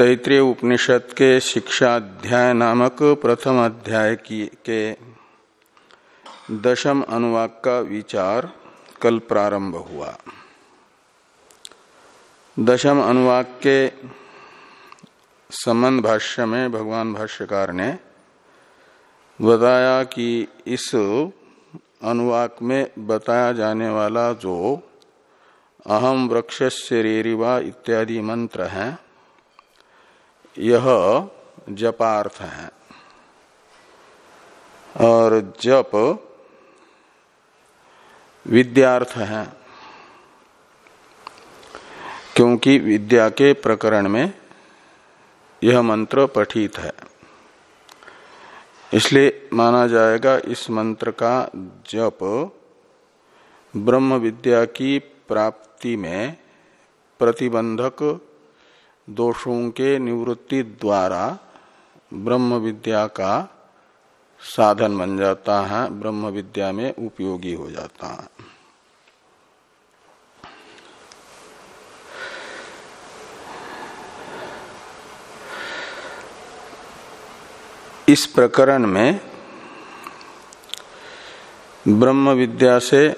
तैतृय उपनिषद के शिक्षा अध्याय नामक प्रथम अध्याय की के दशम अनुवाक का विचार कल प्रारंभ हुआ। दशम अनुवाक के संबंध भाष्य में भगवान भाष्यकार ने बताया कि इस अनुवाक में बताया जाने वाला जो अहम वृक्ष रेरिवा इत्यादि मंत्र हैं यह जपार्थ है। और जप विद्यार्थ है। क्योंकि विद्या के प्रकरण में यह मंत्र पठित है। इसलिए माना जाएगा इस मंत्र का जप ब्रह्म विद्या की प्राप्ति में प्रतिबंधक दोषों के निवृत्ति द्वारा ब्रह्म विद्या का साधन बन जाता है, ब्रह्म विद्या में उपयोगी हो जाता है। इस प्रकरण में ब्रह्म विद्या से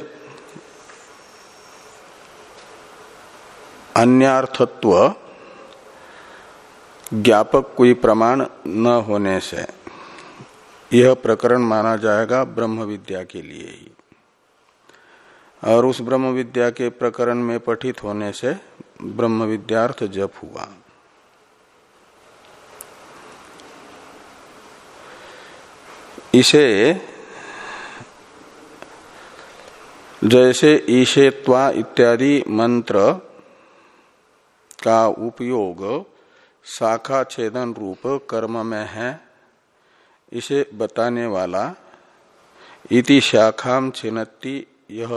अन्यार्थत्व ज्ञापक कोई प्रमाण न होने से यह प्रकरण माना जाएगा ब्रह्म विद्या के लिए ही। और उस ब्रह्म विद्या के प्रकरण में पठित होने से ब्रह्म विद्यार्थ जप हुआ। इसे जैसे ईशेत्वा इत्यादि मंत्र का उपयोग शाखा छेदन रूप कर्म में है। इसे बताने वाला इति शाखाम छिन्नति यह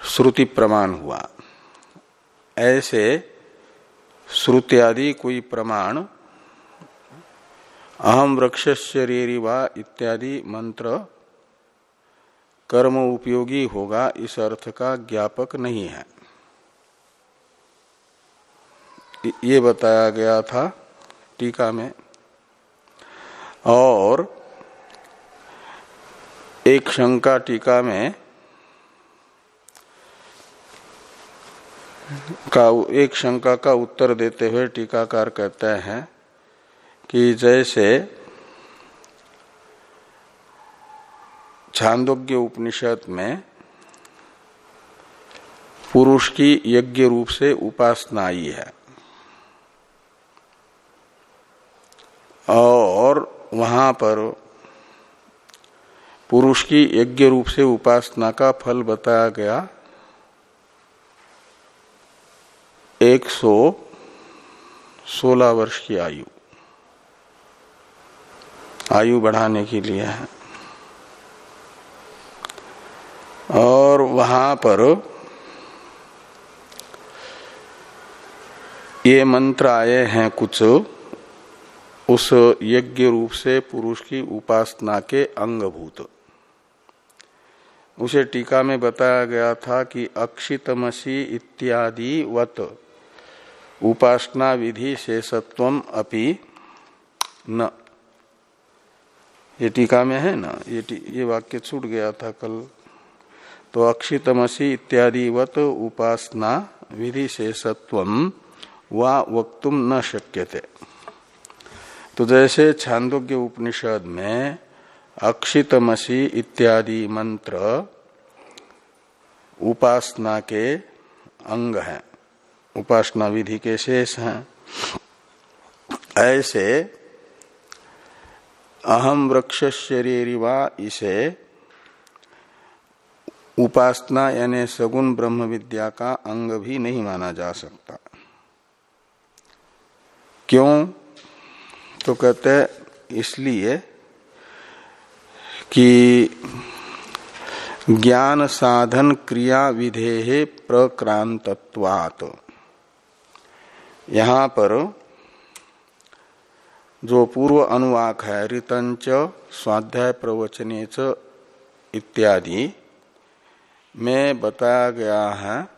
श्रुति प्रमाण हुआ। ऐसे श्रुत्यादि कोई प्रमाण अहम वृक्ष शरीरी वा इत्यादि मंत्र कर्म उपयोगी होगा, इस अर्थ का ज्ञापक नहीं है। ये बताया गया था टीका में। और एक शंका टीका में का एक शंका का उत्तर देते हुए टीकाकार कहते हैं कि जैसे छांदोग्य उपनिषद में पुरुष की यज्ञ रूप से उपासना आई है। और वहाँ पर पुरुष की यज्ञ रूप से उपासना का फल बताया गया। एक सौ सोलह वर्ष की आयु। आयु बढ़ाने के लिए है। और वहाँ पर ये मंत्र आए हैं कुछ। उस यज्ञ रूप से पुरुष की उपासना के अंगभूत। उसे टीका में बताया गया था कि अक्षितमसी इत्यादि वत उपासना विधि शेषत्व अपि न। ये टीका में है ना? ये ये वाक्य छूट गया था कल। तो अक्षितमसी इत्यादि वत उपासना विधि शेषत्व व वक्तुम न शक्य थे तो जैसे छांदोग्य उपनिषद में अक्षितमसी इत्यादि मंत्र उपासना के अंग हैं, उपासना विधि के शेष हैं। ऐसे अहम वृक्ष शरीरिवा इसे उपासना यानी सगुण ब्रह्म विद्या का अंग भी नहीं माना जा सकता। क्यों? तो कहते हैं, इसलिए कि ज्ञान साधन क्रिया विधेय प्रक्रांतत्वात्। यहाँ पर जो पूर्व अनुवाक है, ऋतंच, स्वाध्याय प्रवचने इत्यादि, में बताया गया है,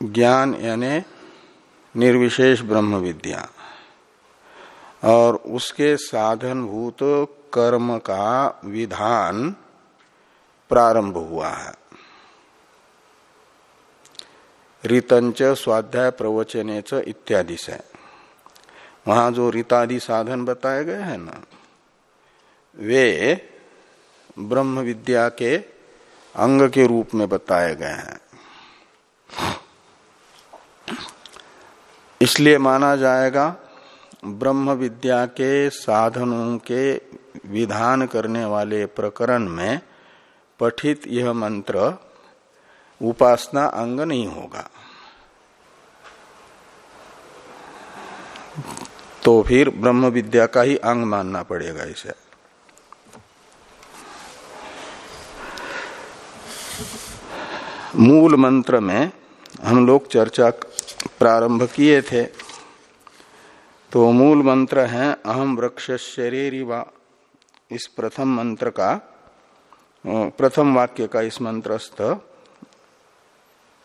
ज्ञान यानी निर्विशेष ब्रह्म विद्या और उसके साधनभूत कर्म का विधान प्रारंभ हुआ है। रितंच स्वाध्याय प्रवचने च इत्यादि से। वहाँ जो रीतादि साधन बताए गए हैं ना, वे ब्रह्म विद्या के अंग के रूप में बताए गए हैं। इसलिए माना जाएगा ब्रह्म विद्या के साधनों के विधान करने वाले प्रकरण में पठित यह मंत्र, उपासना अंग नहीं होगा। तो फिर ब्रह्म विद्या का ही अंग मानना पड़ेगा इसे। मूल मंत्र में हम लोग चर्चा प्रारंभ किए थे। तो मूल मंत्र है, अहम वृक्ष शरीरिवा इस प्रथम मंत्र का प्रथम वाक्य का इस मंत्रस्थ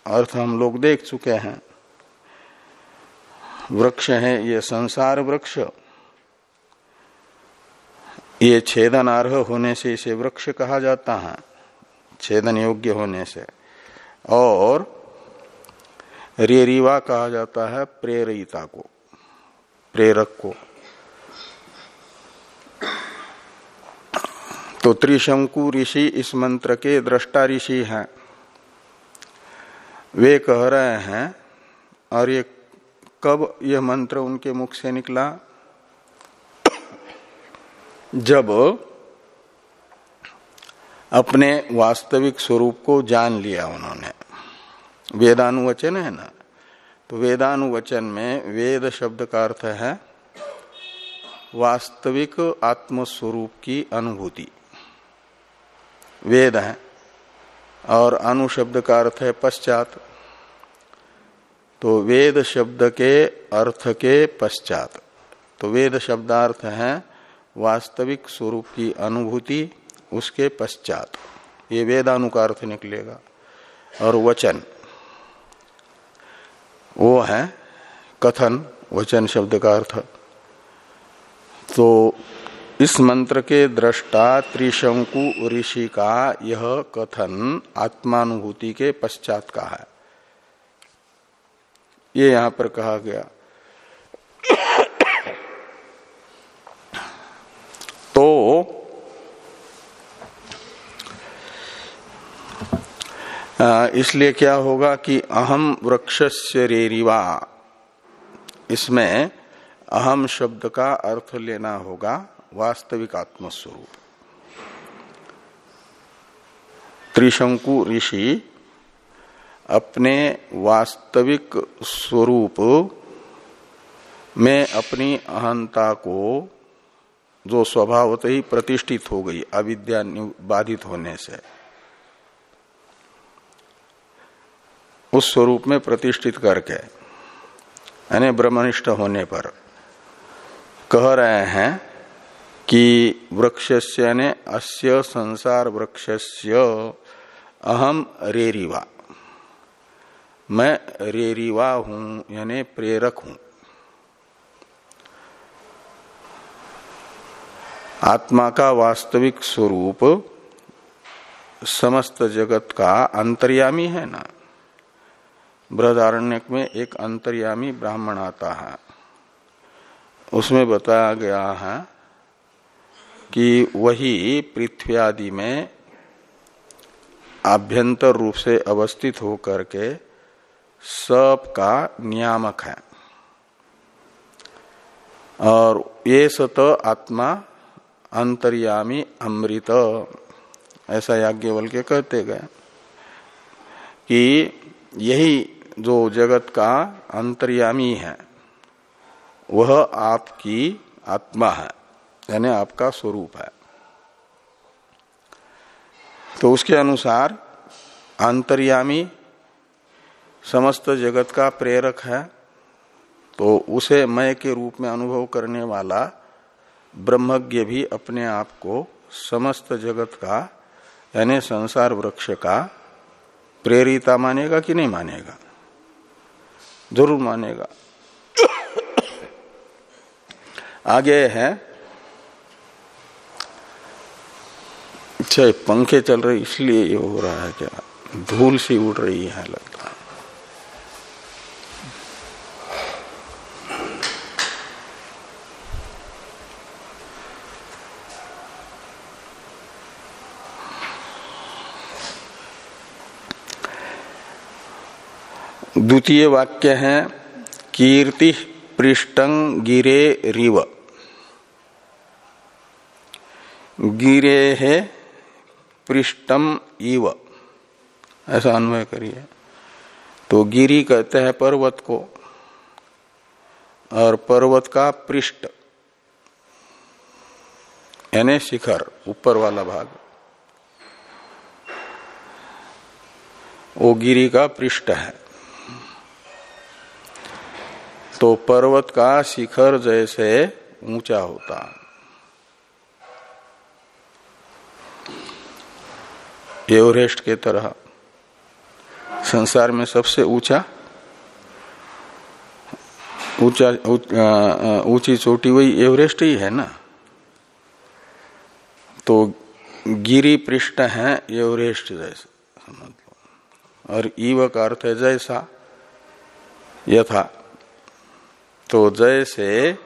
अर्थ हम लोग देख चुके हैं। वृक्ष है, ये संसार वृक्ष। ये छेदनार्ह होने से इसे वृक्ष कहा जाता है, छेदन योग्य होने से। और रेरीवा कहा जाता है, प्रेरिता को। प्रेरक को। तो त्रिशंकु ऋषि इस मंत्र के दृष्टा ऋषि हैं। वे कह रहे हैं, और ये कब यह मंत्र उनके मुख से निकला? जब अपने वास्तविक स्वरूप को जान लिया उन्होंने। वेदानुवचन है ना? तो वेदानुवचन में वेद शब्द का अर्थ है वास्तविक आत्मस्वरूप की अनुभूति। वेद है और अनुशब्द का अर्थ है पश्चात। तो वेद शब्द के अर्थ के पश्चात। तो वेद शब्दार्थ है वास्तविक स्वरूप की अनुभूति, उसके पश्चात। ये वेदानुका अर्थ निकलेगा। और वचन। वो है कथन, वचन, शब्द का अर्थ। तो इस मंत्र के दृष्टा त्रिशंकु ऋषि का यह कथन आत्मानुभूति के पश्चात का है। ये यहाँ पर कहा गया तो इसलिए क्या होगा कि अहम वृक्ष से रेरिवा इसमें अहम शब्द का अर्थ लेना होगा वास्तविक आत्मस्वरूप। त्रिशंकु ऋषि अपने वास्तविक स्वरूप में अपनी अहंता को, जो स्वभावत ही प्रतिष्ठित हो गई, अविद्या बाधित होने से उस स्वरूप में प्रतिष्ठित करके, यानी ब्रह्मनिष्ठ होने पर कह रहे हैं कि वृक्षस्य ने अस्य संसार वृक्षस्य अहम रेरिवा। मैं रेरिवा हूँ, यानी प्रेरक हूँ। आत्मा का वास्तविक स्वरूप समस्त जगत का अंतर्यामी है ना? बृहदारण्यक में एक अंतर्यामी ब्राह्मण आता है। उसमें बताया गया है कि वही पृथ्वी आदि में आभ्यंतर रूप से अवस्थित होकर के सब का नियामक है। और ये सत आत्मा अंतर्यामी अमृत, ऐसा याज्ञवल के कहते गए कि यही जो जगत का अंतर्यामी है, वह आपकी आत्मा है, यानी आपका स्वरूप है। तो उसके अनुसार अंतर्यामी समस्त जगत का प्रेरक है तो उसे मय के रूप में अनुभव करने वाला ब्रह्मज्ञ भी अपने आप को समस्त जगत का, यानी संसार वृक्ष का प्रेरिता मानेगा कि नहीं मानेगा? ज़रूर मानेगा। आगे है। अच्छा पंखे चल रहे इसलिए ये हो रहा है क्या? धूल सी उड़ रही है लग द्वितीय वाक्य है, कीर्ति पृष्ठं गिरे रिव। गिरे है पृष्ठम इव। ऐसा अन्वय करिए। तो गिरी कहते हैं पर्वत को, और पर्वत का पृष्ठ, यानी शिखर, ऊपर वाला भाग। वो गिरी का पृष्ठ है। तो पर्वत का शिखर जैसे ऊँचा होता। एवरेस्ट के तरह संसार में सबसे ऊँचा ऊँचा, ऊँची चोटी वही एवरेस्ट ही है ना? तो गिरी पृष्ठ है एवरेस्ट जैसे, समझ लो। और ईव का अर्थ है जैसा, यथा। तो जैसे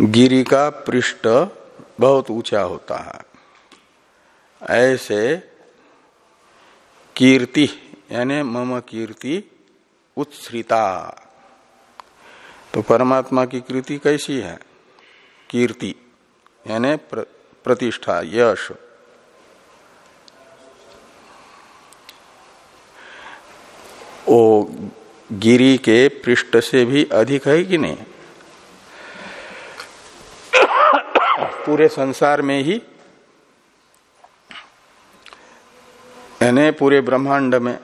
गिरी का पृष्ठ बहुत ऊँचा होता है। ऐसे कीर्ति यानी मम कीर्ति उत्सृता तो परमात्मा की कीर्ति कैसी है? कीर्ति यानी प्र, प्रतिष्ठा यश। ओ गिरी के पृष्ठ से भी अधिक है कि नहीं? पूरे संसार में ही, यानी पूरे ब्रह्मांड में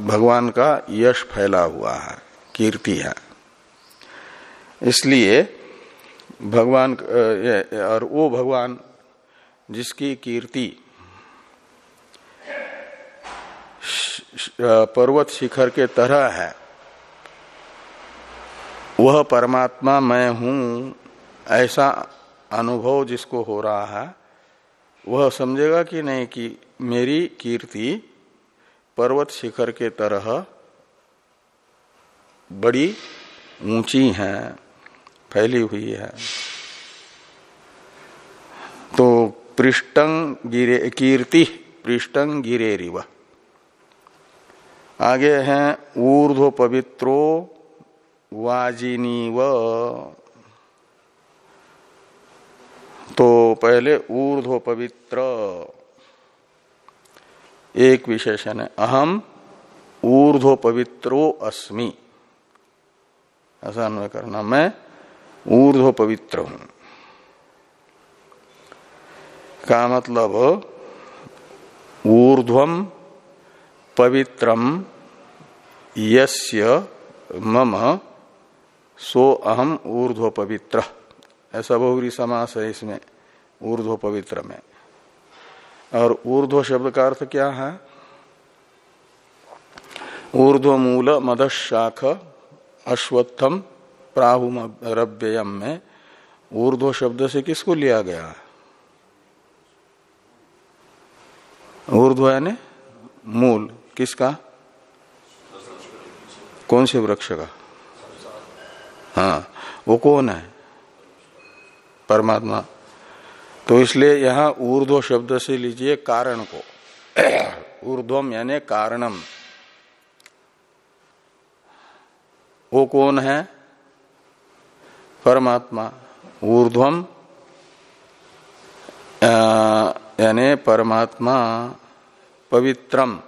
भगवान का यश फैला हुआ है, कीर्ति है। इसलिए भगवान और वो भगवान जिसकी कीर्ति पर्वत शिखर के तरह है। वह परमात्मा मैं हूँ, ऐसा अनुभव जिसको हो रहा है, वह समझेगा कि नहीं कि मेरी कीर्ति पर्वत शिखर के तरह बड़ी ऊँची है, फैली हुई है। तो पृष्ठंग गिरे, कीर्ति पृष्ठंग गिरे रिव आगे हैं ऊर्ध्व पवित्रो वाजिनी व तो पहले ऊर्ध्व पवित्र एक विशेषण है। अहम ऊर्ध्व पवित्रो अस्मि। ऐसा अन्वय करना। मैं ऊर्ध्व पवित्र हूँ। का मतलब? ऊर्ध्वम पवित्रम यस्य मम, सो अहम ऊर्ध्व पवित्र ऐसा बहुरी समास है इसमें ऊर्ध्व पवित्र में और ऊर्ध्व शब्द का अर्थ क्या है? ऊर्ध्व मूल मदशाख अश्वत्थम प्राहु रव्ययम में ऊर्ध्व शब्द से किसको लिया गया? ऊर्ध्व यानी मूल। किसका? कौन से वृक्ष का? हाँ वो कौन है? परमात्मा। तो इसलिए यहाँ ऊर्ध्व शब्द से लीजिए कारण को। ऊर्ध्वम यानी कारणम। वो कौन है? परमात्मा। ऊर्ध्वम यानी परमात्मा पवित्रम।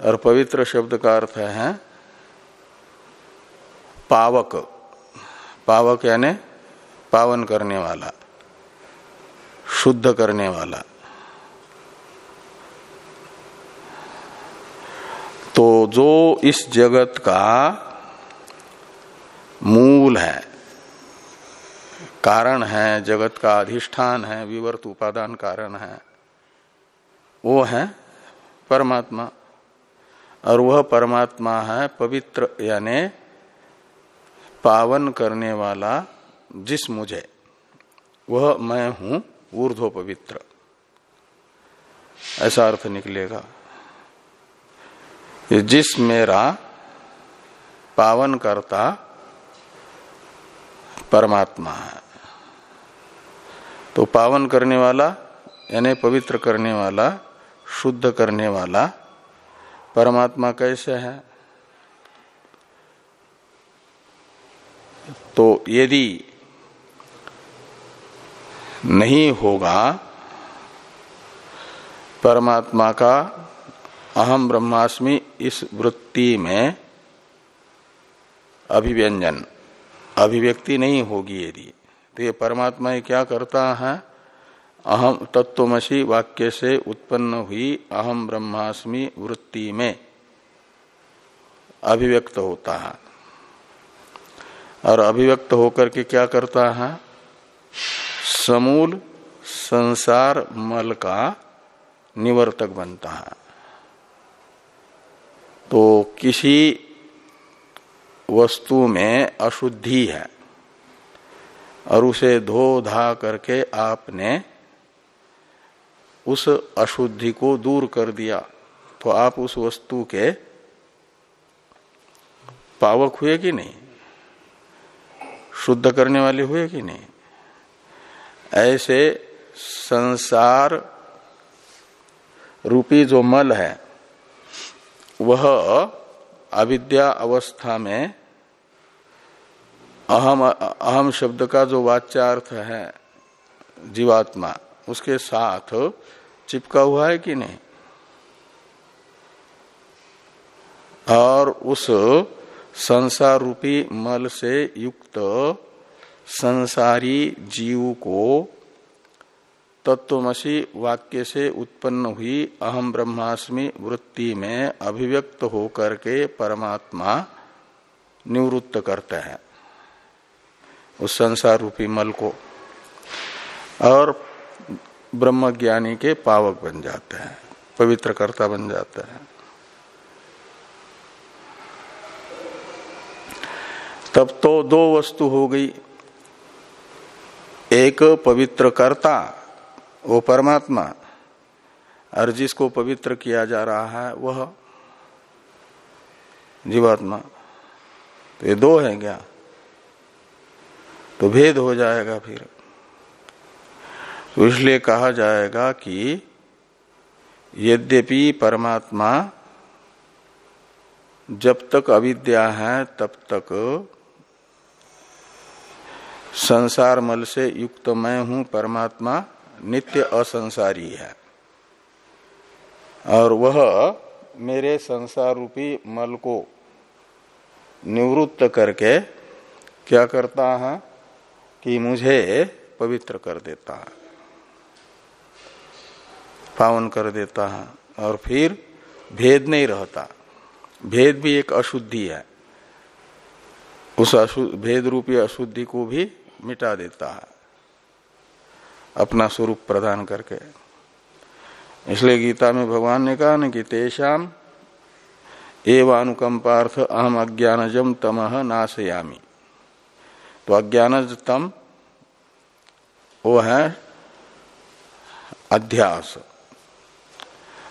और पवित्र शब्द का अर्थ है पावक। पावक यानी पावन करने वाला, शुद्ध करने वाला। तो जो इस जगत का मूल है, कारण है, जगत का अधिष्ठान है, विवर्त उपादान कारण है, वो है परमात्मा। और वह परमात्मा है, पवित्र यानी पावन करने वाला जिस मुझे, वह मैं हूँ ऊर्ध्व पवित्र। ऐसा अर्थ निकलेगा। जिस मेरा पावन करता परमात्मा है तो पावन करने वाला, यानी पवित्र करने वाला, शुद्ध करने वाला परमात्मा कैसे है? तो यदि नहीं होगा, परमात्मा का अहम ब्रह्मास्मि इस वृत्ति में अभिव्यंजन, अभिव्यक्ति नहीं होगी यदि। तो ये परमात्मा ये क्या करता है? अहम तत्वमसी वाक्य से उत्पन्न हुई अहम ब्रह्मास्मि वृत्ति में। अभिव्यक्त होता है। और अभिव्यक्त होकर के क्या करता है? समूल संसार मल का निवर्तक बनता है। तो किसी वस्तु में अशुद्धि है और उसे धो धा करके आपने उस अशुद्धि को दूर कर दिया। तो आप उस वस्तु के पावक हुए कि नहीं? शुद्ध करने वाले हुए कि नहीं? ऐसे संसार रूपी जो मल है, वह अविद्या अवस्था में अहम अहम शब्द का जो वाच्यार्थ है जीवात्मा उसके साथ चिपका हुआ है कि नहीं? और उस संसार रूपी मल से युक्त संसारी जीव को तत्वमसी वाक्य से उत्पन्न हुई अहम ब्रह्मास्मि वृत्ति में अभिव्यक्त होकर के परमात्मा निवृत्त करते हैं उस संसार रूपी मल को। और ब्रह्म ज्ञानी के पावक बन जाते हैं, पवित्रकर्ता बन जाते हैं। तब तो दो वस्तु हो गई। एक पवित्र कर्ता वो परमात्मा, और जिसको पवित्र किया जा रहा है, वह जीवात्मा। तो ये दो है क्या? तो भेद हो जाएगा फिर। तो इसलिए कहा जाएगा कि यद्यपि परमात्मा जब तक अविद्या है, तब तक संसार मल से युक्त मैं हूँ, परमात्मा नित्य असंसारी है। और वह मेरे संसार रूपी मल को निवृत्त करके क्या करता है कि मुझे पवित्र कर देता है। पावन कर देता है और फिर भेद नहीं रहता। भेद भी एक अशुद्धि है। उस भेद रूपी अशुद्धि को भी मिटा देता है। अपना स्वरूप प्रदान करके। इसलिए गीता में भगवान ने कहा न कि तेषाम एवानुकंपार्थ अहम अज्ञानजम तमह नाशयामी। तो अज्ञानज तम वो है अध्यास।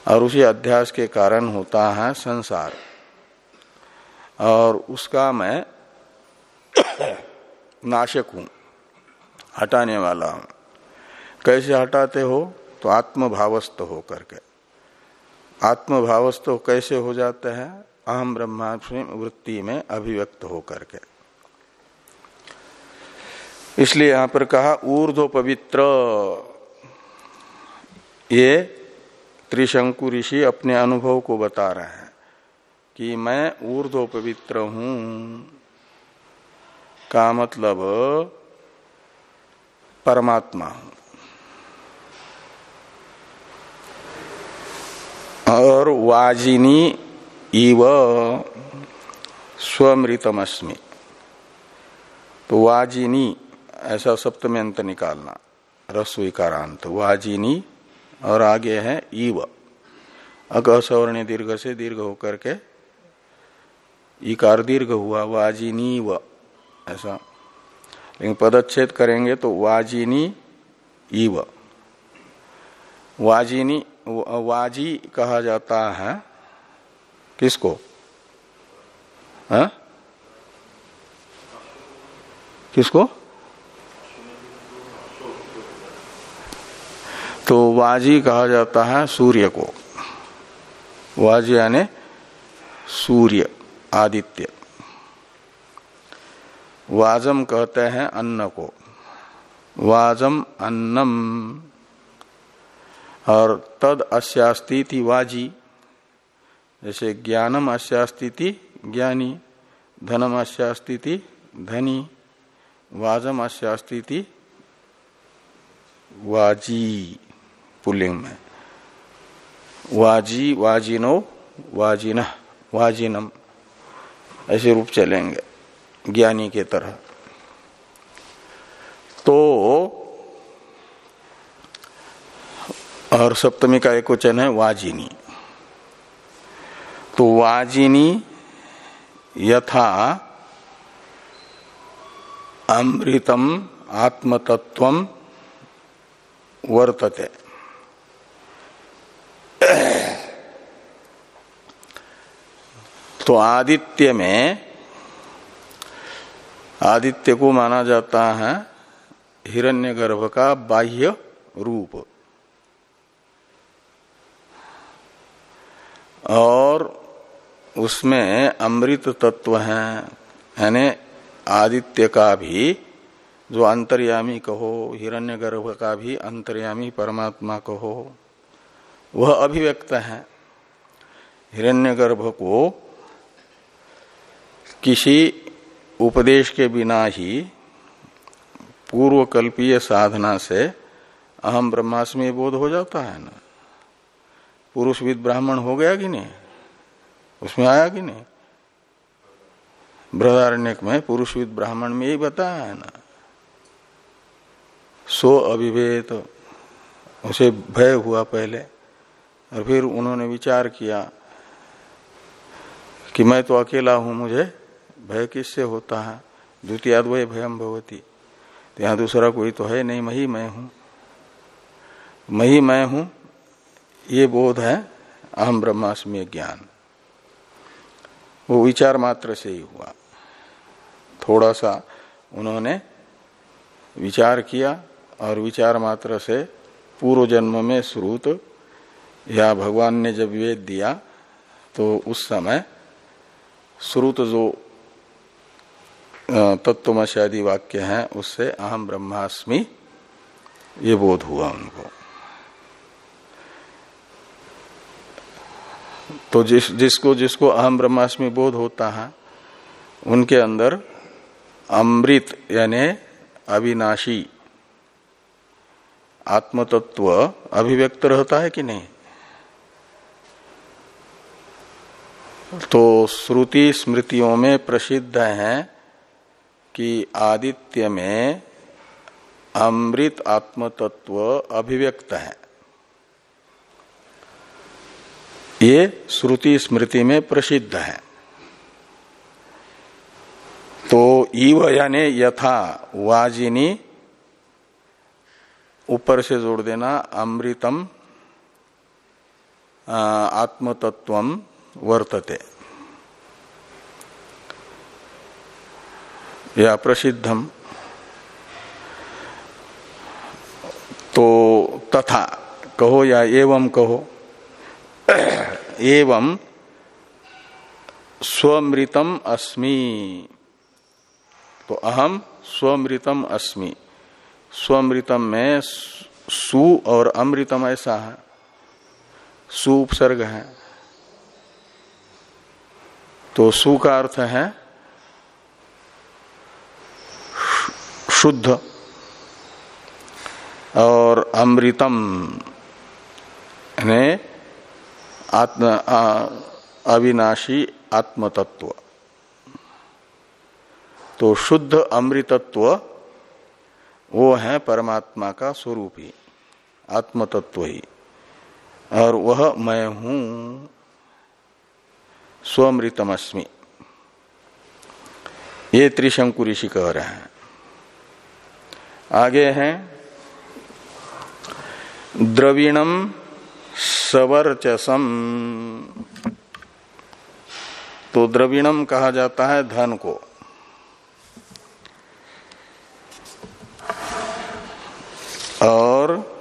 और उसी अध्यास के कारण होता है संसार। और उसका मैं नाशक हूँ, हटाने वाला हूँ। कैसे हटाते हो? तो आत्मभावस्थ हो करके आत्मभावस्थ कैसे हो जाते हैं? अहम ब्रह्मास्मि वृत्ति में अभिव्यक्त हो करके इसलिए यहाँ पर कहा ऊर्ध्व पवित्र ये त्रिशंकु ऋषि अपने अनुभव को बता रहे हैं कि मैं ऊर्ध्व पवित्र हूँ। का मतलब परमात्मा हूँ। और वाजिनी इव स्वमृतमस्मि। तो वाजिनी, ऐसा सप्तमी अंत निकालना रस्वीकारांत वाजिनी और आगे है ईव। अक सवर्ण दीर्घ से दीर्घ होकर के इकार दीर्घ हुआ वाजिनी व ऐसा। लेकिन पदच्छेद करेंगे तो वाजिनी इव वाजिनी, वाजी कहा जाता है। किसको? है? किसको तो वाजी कहा जाता है सूर्य को। वाज यानी सूर्य, आदित्य। वाजम कहते हैं अन्न को। वाजम अन्नम। और तद अस्यास्ती वाजी। जैसे ज्ञानम अस्यास्ती ज्ञानी, धनम अस्यास्ती धनी, वाजम अस्यास्ती वाजी। पुलिंग में। वाजी, वाजिनो, वाजिन, वाजिनम, ऐसे रूप चलेंगे, ज्ञानी के तरह। तो और सप्तमी का एक वचन है, वाजिनी। तो वाजिनी यथा अमृतम आत्मतत्व वर्तते। तो आदित्य में आदित्य को माना जाता है हिरण्यगर्भ का बाह्य रूप। और उसमें अमृत तत्व है, यानी आदित्य का भी जो अंतर्यामी कहो, हिरण्यगर्भ का भी अंतर्यामी परमात्मा कहो। वह अभिव्यक्त है। हिरण्यगर्भ को किसी उपदेश के बिना ही पूर्व कल्पीय साधना से अहम ब्रह्मास्मि बोध हो जाता है ना। पुरुष विद ब्राह्मण हो गया कि नहीं? उसमें आया कि नहीं? बृहदारण्यक में पुरुष विद ब्राह्मण में यही बताया है ना। सो अभिभेद उसे भय हुआ पहले। और फिर उन्होंने विचार किया कि मैं तो अकेला हूँ, मुझे भय किससे होता है? द्वितीय द्वय भयम भवती। तो यहाँ दूसरा कोई तो है नहीं, मही मैं हूँ। मही मैं हूँ, ये बोध है अहम ब्रह्मास्मि ज्ञान। वो विचार मात्र से ही हुआ। थोड़ा सा उन्होंने विचार किया और विचार मात्र से पूर्व जन्म में श्रुत या भगवान ने जब वेद दिया तो उस समय श्रुत जो तत्वमशादी वाक्य है, उससे अहम ब्रह्मास्मि, ये बोध हुआ उनको। तो जिस, जिसको जिसको अहम ब्रह्मास्मि बोध होता है, उनके अंदर अमृत यानी अविनाशी, आत्मतत्व अभिव्यक्त रहता है कि नहीं? तो श्रुति स्मृतियों में प्रसिद्ध है कि आदित्य में अमृत आत्मतत्व अभिव्यक्त है। ये श्रुति स्मृति में प्रसिद्ध है। तो ईव यानी यथा वाजिनी, ऊपर से जोड़ देना, अमृतम आत्मतत्व वर्तते। या प्रसिद्धम तो तथा, कहो या एवं कहो। एवं स्वमृतम अस्मि। तो अहम स्वमृतम अस्मि। स्वमृतम में सु और अमृतम ऐसा है। सु उपसर्ग है। तो सु का अर्थ है शुद्ध और अमृतम ने आत्म अविनाशी आत्मतत्व। तो शुद्ध अमृतत्व वो है परमात्मा का स्वरूप ही आत्मतत्व ही। और वह मैं हूँ। स्वमृतमस्मि। ये त्रिशंकु ऋषि कह रहे हैं। आगे हैं द्रविणम सवर्चसम। तो द्रविणम कहा जाता है धन को। और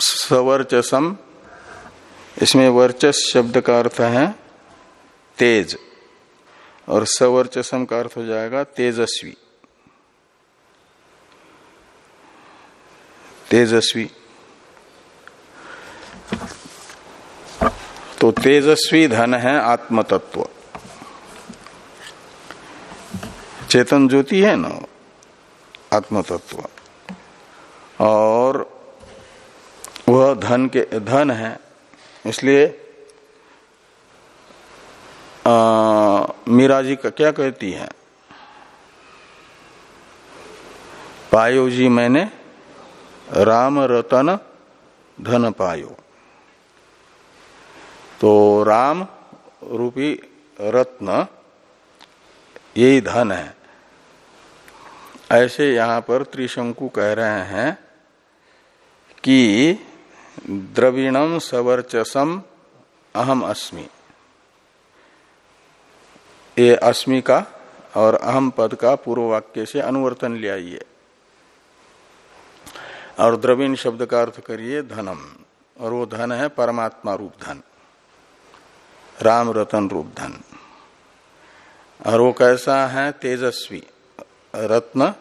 सवर्चसम, इसमें वर्चस शब्द का अर्थ है तेज। और सवर्चसम का अर्थ हो जाएगा तेजस्वी। तेजस्वी। तो तेजस्वी धन है आत्मतत्व। चेतन ज्योति है ना, आत्मतत्व। और वह धन के, धन है, इसलिए मीरा जी का क्या कहती है? पायो जी मैंने, राम रतन धन पायो। तो राम रूपी रत्न, यही धन है। ऐसे यहाँ पर त्रिशंकु कह रहे हैं कि द्रविणम सवर्चसम अहम अस्मि। ये अस्मि का और अहम पद का पूर्व वाक्य से अनुवर्तन ले आइए। और द्रविण शब्द का अर्थ करिए धनम, और वो धन है परमात्मा रूप धन, राम रतन रूप धन। और वो कैसा है? तेजस्वी। रत्न,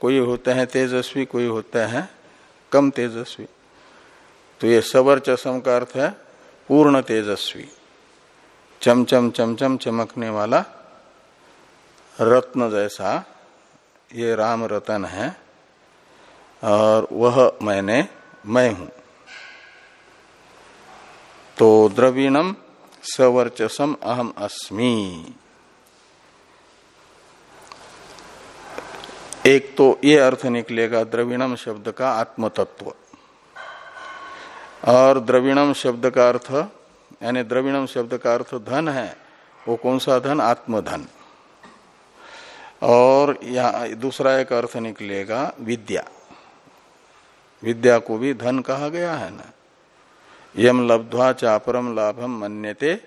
कोई होते हैं तेजस्वी, कोई होते हैं कम तेजस्वी। तो ये सबर चसम का अर्थ है पूर्ण तेजस्वी। चमचम चमचम चमकने वाला रत्न जैसा ये राम रतन है, और वह मैंने, मैं हूँ। तो द्रवीणम सवर्चसम अहम अस्मि। एक तो ये अर्थ निकलेगा द्रविणम शब्द का आत्म तत्व और द्रविणम शब्द का अर्थ यानी द्रविणम शब्द का अर्थ धन है, वो कौन सा धन? आत्मधन। और यहाँ दूसरा एक अर्थ निकलेगा, विद्या। विद्या को भी धन कहा गया है ना। यम लब्ध्वा चापरम लाभम मन्यते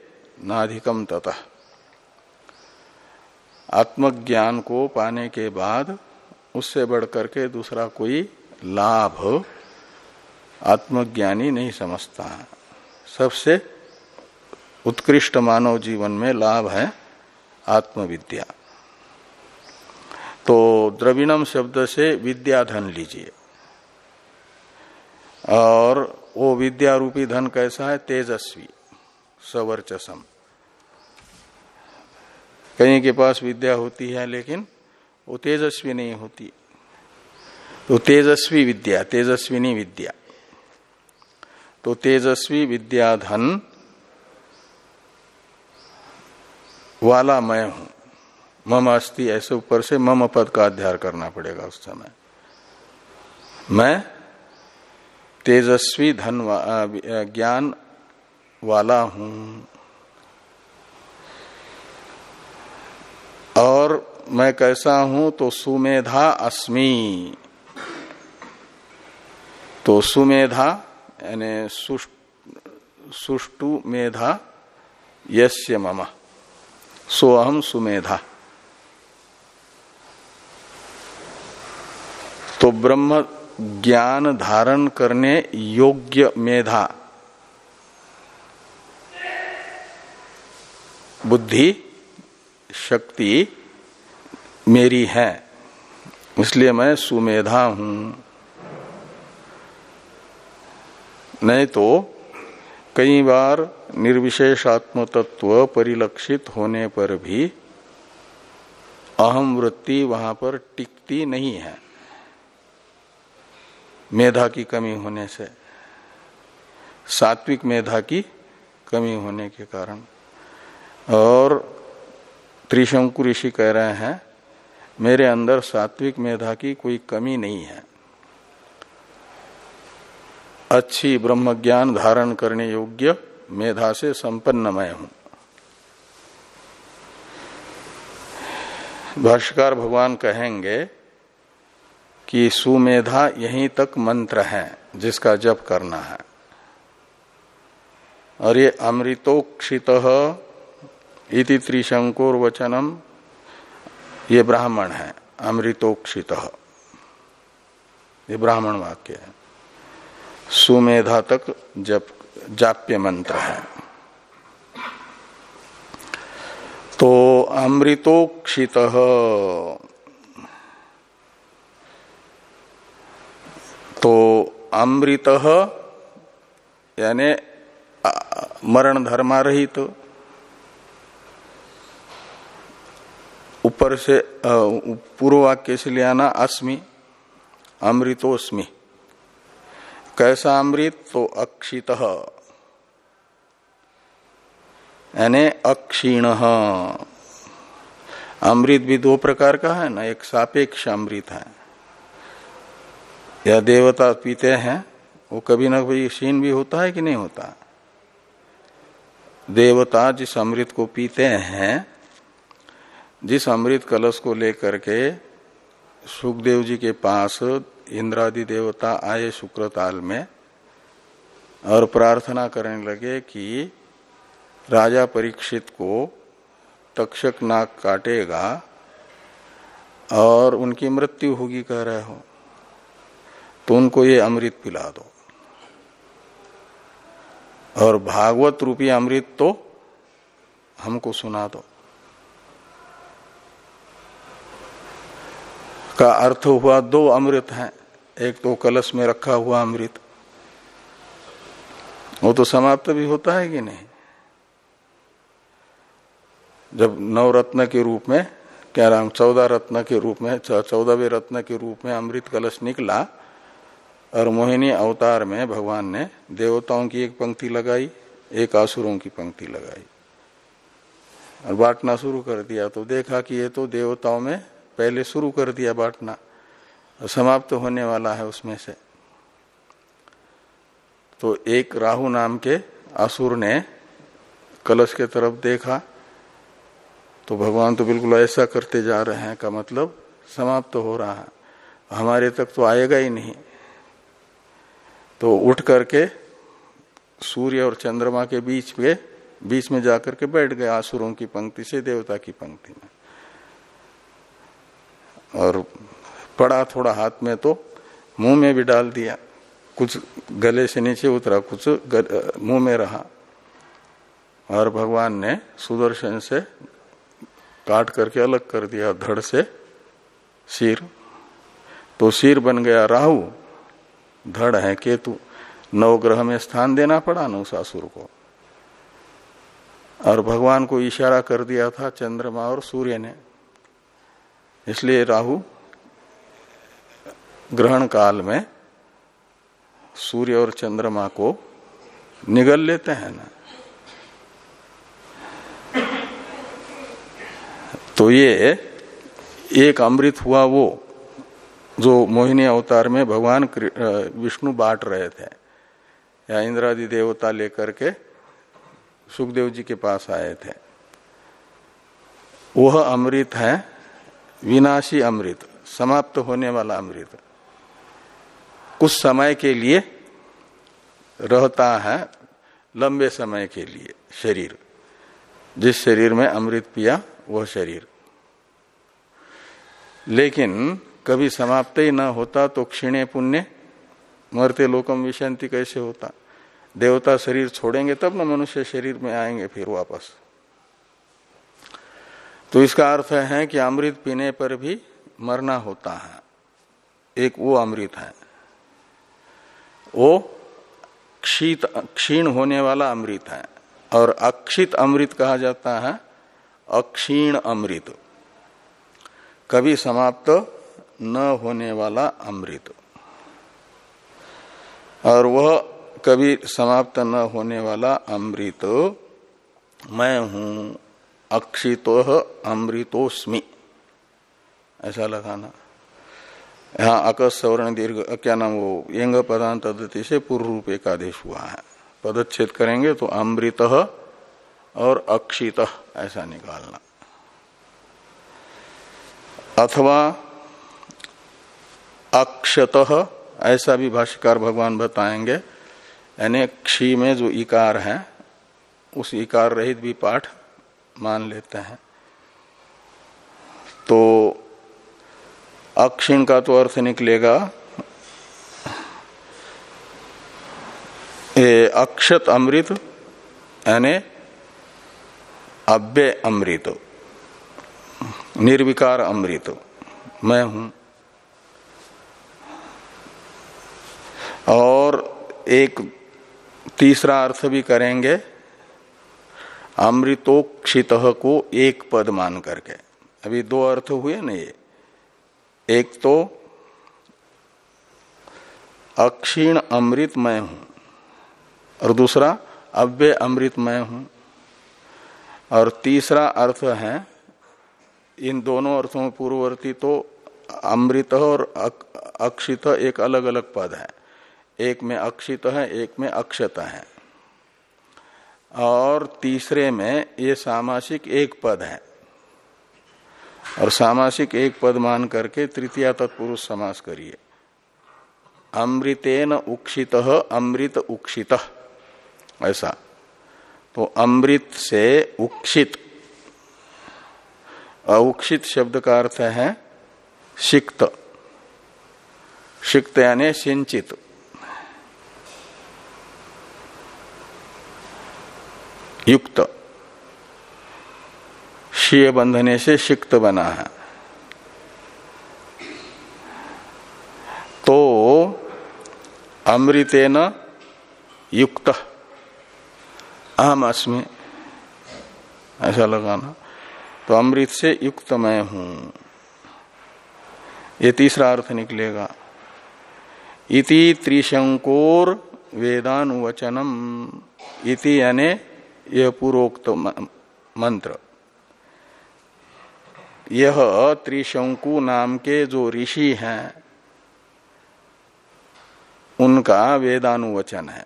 नाधिकम ततः। आत्मज्ञान को पाने के बाद उससे बढ़कर के दूसरा कोई लाभ आत्मज्ञानी नहीं समझता। सबसे उत्कृष्ट मानव जीवन में लाभ है आत्मविद्या। तो द्रविणम शब्द से विद्या धन लीजिए। और वो विद्या रूपी धन कैसा है? तेजस्वी, सवर्चसम। कहीं के पास विद्या होती है लेकिन वो तेजस्वी नहीं होती। तो तेजस्वी विद्या, तेजस्विनी विद्या। तो तेजस्वी विद्या धन वाला मैं हूँ। मम अस्थि ऐसे ऊपर से मम पद का अध्यार करना पड़ेगा उस समय। मैं तेजस्वी धन ज्ञान वाला हूँ। और मैं कैसा हूँ? तो सुमेधा अस्मि। तो सुमेधा, यानी सुष्टु मेधा, यस्य मम। सो अहम सुमेधा। तो ब्रह्म ज्ञान धारण करने योग्य मेधा। बुद्धि, शक्ति मेरी है, इसलिए मैं सुमेधा हूँ। नहीं तो कई बार निर्विशेष आत्म तत्व परिलक्षित होने पर भी अहम वृत्ति वहाँ पर टिकती नहीं है। मेधा की कमी होने से, सात्विक मेधा की कमी होने के कारण। और त्रिशंकु ऋषि कह रहे हैं, मेरे अंदर सात्विक मेधा की कोई कमी नहीं है। अच्छी ब्रह्म ज्ञान धारण करने योग्य मेधा से संपन्न मैं हूँ। भाष्यकार भगवान कहेंगे कि सुमेधा यहीं तक मंत्र है जिसका जप करना है। और ये अमृतोक्षित इति त्रिशंकोर वचनम ये ब्राह्मण है, अमृतोक्षित। ये ब्राह्मण वाक्य है। सुमेधा तक जप, जाप्य मंत्र है। तो अमृतोक्षित तो अमृत यानी मरण धर्मारहित तो ऊपर से पूर्व वाक्य से ले आना अस्मि, अमृतोस्मि। कैसा अमृत? तो अक्षित। यानी अक्षीण। अमृत भी दो प्रकार का है ना, एक सापेक्ष अमृत है। या देवता पीते हैं, वो कभी ना कभी क्षीण भी होता है कि नहीं होता? देवता जिस अमृत को पीते हैं, जिस अमृत कलश को लेकर के सुखदेव जी के पास इंद्रादि देवता आए शुक्रताल में और प्रार्थना करने लगे कि राजा परीक्षित को तक्षक नाक काटेगा और उनकी मृत्यु होगी, कह रहे हो। तो उनको ये अमृत पिला दो। और भागवत रूपी अमृत तो हमको सुना दो। का अर्थ हुआ दो अमृत हैं। एक तो कलश में रखा हुआ अमृत। वो तो समाप्त भी होता है कि नहीं? जब नवरत्न के रूप में, क्या राम, चौदह रत्न के रूप में चौदहवें रत्न के रूप में अमृत कलश निकला और मोहिनी अवतार में भगवान ने देवताओं की एक पंक्ति लगाई, एक आसुरों की पंक्ति लगाई और बांटना शुरू कर दिया। तो देखा कि ये तो देवताओं में पहले शुरू कर दिया बांटना। समाप्त होने वाला है उसमें से। तो एक राहु नाम के असुर ने कलश के तरफ़ देखा तो भगवान तो बिल्कुल ऐसा करते जा रहे हैं का मतलब समाप्त तो हो रहा है। हमारे तक तो आएगा ही नहीं। तो उठ करके सूर्य और चंद्रमा के बीच में बीच में जाकर के बैठ गए आसुरों की पंक्ति से, देवता की पंक्ति में। और पड़ा थोड़ा हाथ में तो मुँह में भी डाल दिया। कुछ गले से नीचे उतरा, कुछ मुँह में रहा। और भगवान ने सुदर्शन से काट करके अलग कर दिया, धड़ से सिर। तो सिर बन गया राहु। धड़ है केतु। नवग्रह में स्थान देना पड़ा नुसासुर को। और भगवान को इशारा कर दिया था चंद्रमा और सूर्य ने। इसलिए राहु ग्रहण काल में सूर्य और चंद्रमा को निगल लेते हैं ना। तो ये एक अमृत हुआ वो, जो मोहिनी अवतार में भगवान विष्णु बांट रहे थे। या इंद्रादि देवता लेकर के सुखदेव जी के पास आए थे। वह अमृत है, विनाशी अमृत, समाप्त होने वाला अमृत। कुछ समय के लिए रहता है, लंबे समय के लिए शरीर। जिस शरीर में अमृत पिया, वह शरीर। लेकिन कभी समाप्त ही न होता तो क्षीणे पुण्य, मरते लोकम विशांति कैसे होता? देवता शरीर छोड़ेंगे तब न मनुष्य शरीर में आएँगे फिर वापस। तो इसका अर्थ है कि अमृत पीने पर भी मरना होता है। एक वो अमृत है। वो क्षीत, क्षीण होने वाला अमृत है। और अक्षित अमृत कहा जाता है, अक्षीण अमृत। कभी समाप्त न होने वाला अमृत। और वह कभी समाप्त न होने वाला अमृत, मैं हूँ अक्षितो अमृतोस्मि। ऐसा लगाना। यहाँ अकस सवर्ण दीर्घ क्या नाम वो, यंग पदांत पद्धति से पूर्व रूप एक आदेश हुआ है। पदच्छेद करेंगे तो अमृत और अक्षित, ऐसा निकालना। अथवा अक्षत, ऐसा भी भाष्यकार भगवान बताएँगे यानी क्षी में जो इकार है, उस इकार रहित भी पाठ मान लेते हैं। तो अक्षिण का तो अर्थ निकलेगा। ये अक्षत अमृत, यानी अव्य अमृत, निर्विकार अमृत। मैं हूँ। और एक तीसरा अर्थ भी करेंगे, अमृतोक्षित को एक पद मान करके। अभी दो अर्थ हुए ना ये? एक तो अक्षीण अमृत मैं हूँ, और दूसरा अव्य अमृत मैं हूँ, और तीसरा अर्थ है, इन दोनों अर्थों में पूर्ववर्ती तो अमृत और अक्षित एक अलग अलग पद है। एक में अक्षित है, एक में अक्षत है। और तीसरे में ये सामासिक एक पद है। और सामासिक एक पद मान करके तृतीय तत्पुरुष समास करिए। अमृतेन उक्षित, अमृत उक्षित। ऐसा। तो अमृत से उक्षित। अउक्षित शब्द का अर्थ है सिक्त। सिक्त यानी सिंचित। युक्त। शीय बंधने से सिक्त बना है। तो अमृतेन युक्त। अहम अस्मि। ऐसा लगाना। तो अमृत से युक्त मैं हूँ। ये तीसरा अर्थ निकलेगा। इति त्रिशंकोर वेदानुवचनम। इति यानी यह पूर्वोक्त मंत्र। यह त्रिशंकु नाम के जो ऋषि हैं, उनका वेदानुवचन है।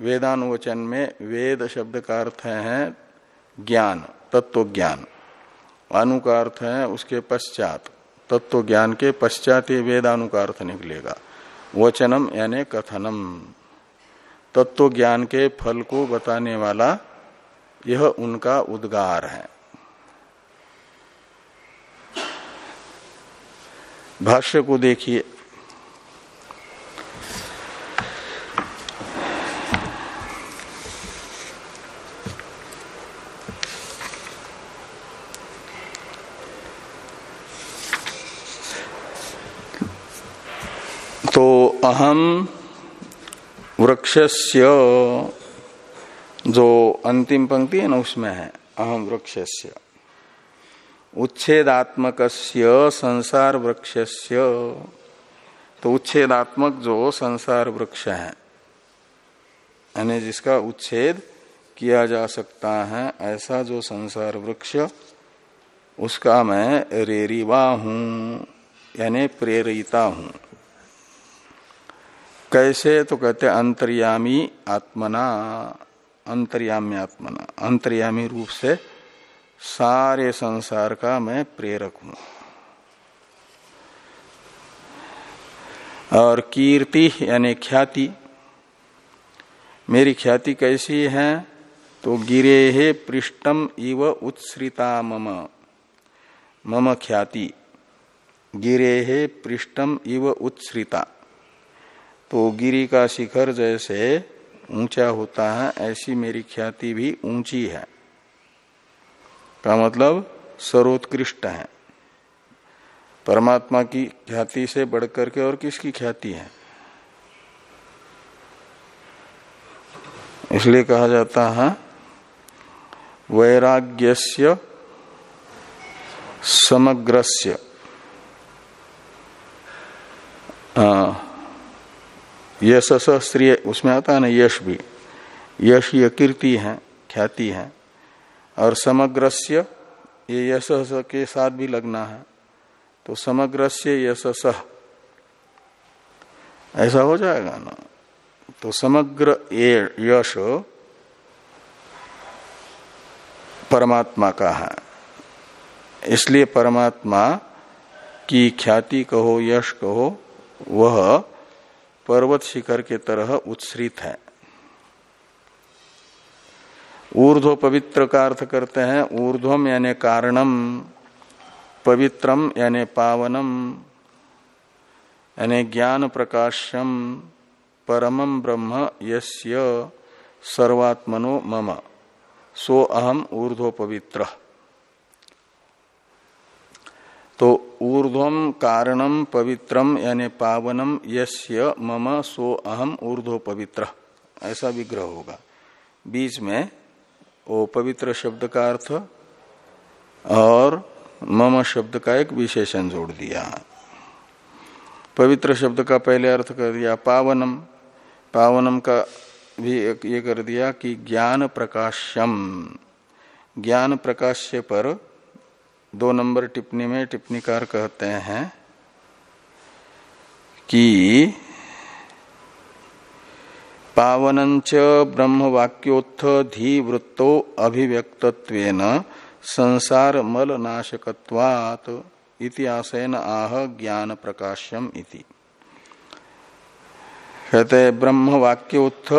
वेदानुवचन में वेद शब्द का अर्थ है ज्ञान तत्व ज्ञान अनु का अर्थ है उसके पश्चात तत्व ज्ञान के पश्चात ये वेदानु का अर्थ निकलेगा। वचनम यानी कथनम। तत्व ज्ञान के फल को बताने वाला यह उनका उद्गार है। भाष्य को देखिए। तो अहम वृक्षस्य जो अंतिम पंक्ति है ना, उसमें है। अहम वृक्ष उच्छेदात्मक संसार वृक्ष तो उच्छेदात्मक जो संसार वृक्ष है, यानी जिसका उच्छेद किया जा सकता है, ऐसा जो संसार वृक्ष उसका मैं रेरीवा हूँ, यानी प्रेरिता हूँ। कैसे तो कहते अंतर्यामी आत्मना अंतर्यामी आत्मना, अंतर्यामी रूप से सारे संसार का मैं प्रेरक हूँ। और कीर्ति यानी ख्याति, मेरी ख्याति कैसी है? तो गिरे हे पृष्ठम इव उत्सृता मम मम ख्याति। गिरे हे पृष्ठम इव उत्सृता तो गिरी का शिखर जैसे ऊँचा होता है, ऐसी मेरी ख्याति भी ऊँची है। का मतलब सर्वोत्कृष्ट है। परमात्मा की ख्याति से बढ़कर के और किसकी ख्याति है? इसलिए कहा जाता है, वैराग्यस्य समग्रस्य। यश स्त्रीय, उसमें आता है ना यश भी। यश ये है, ख्याति है। और समग्रस्य ये यश के साथ भी लगना है। तो समग्रस्य यश ऐसा हो जाएगा ना? तो समग्र ये यश परमात्मा का है। इसलिए परमात्मा की ख्याति कहो, यश कहो, वह पर्वत शिखर के तरह उत्सृत है। ऊर्ध्व पवित्र का अर्थ करते हैं, ऊर्ध्वम यानी कारणम, पवित्रम यानी पावनम, यानी ज्ञान प्रकाशम परमम ब्रह्म यस्य सर्वात्मनो मम। सो अहम ऊर्ध्व पवित्र। तो ऊर्ध्वम, कारणम, पवित्रम यानी पावनम, यस्य मम, सो अहम ऊर्ध्व पवित्र। ऐसा विग्रह होगा। बीच में वो पवित्र शब्द का अर्थ और मम शब्द का एक विशेषण जोड़ दिया। पवित्र शब्द का पहले अर्थ कर दिया, पावनम। पावनम का भी एक ये कर दिया कि ज्ञान प्रकाश्यम। ज्ञान प्रकाश्य पर दो नंबर टिप्पणी में टिप्पणीकार कहते हैं कि पावनंच ब्रह्म वाक्योत्थ धी वृत्तो अभिव्यक्तत्वेन संसार मल नाशकत्वात् इतिहासन आह ज्ञान प्रकाश्यम इति। कहते ब्रह्म वाक्योत्थ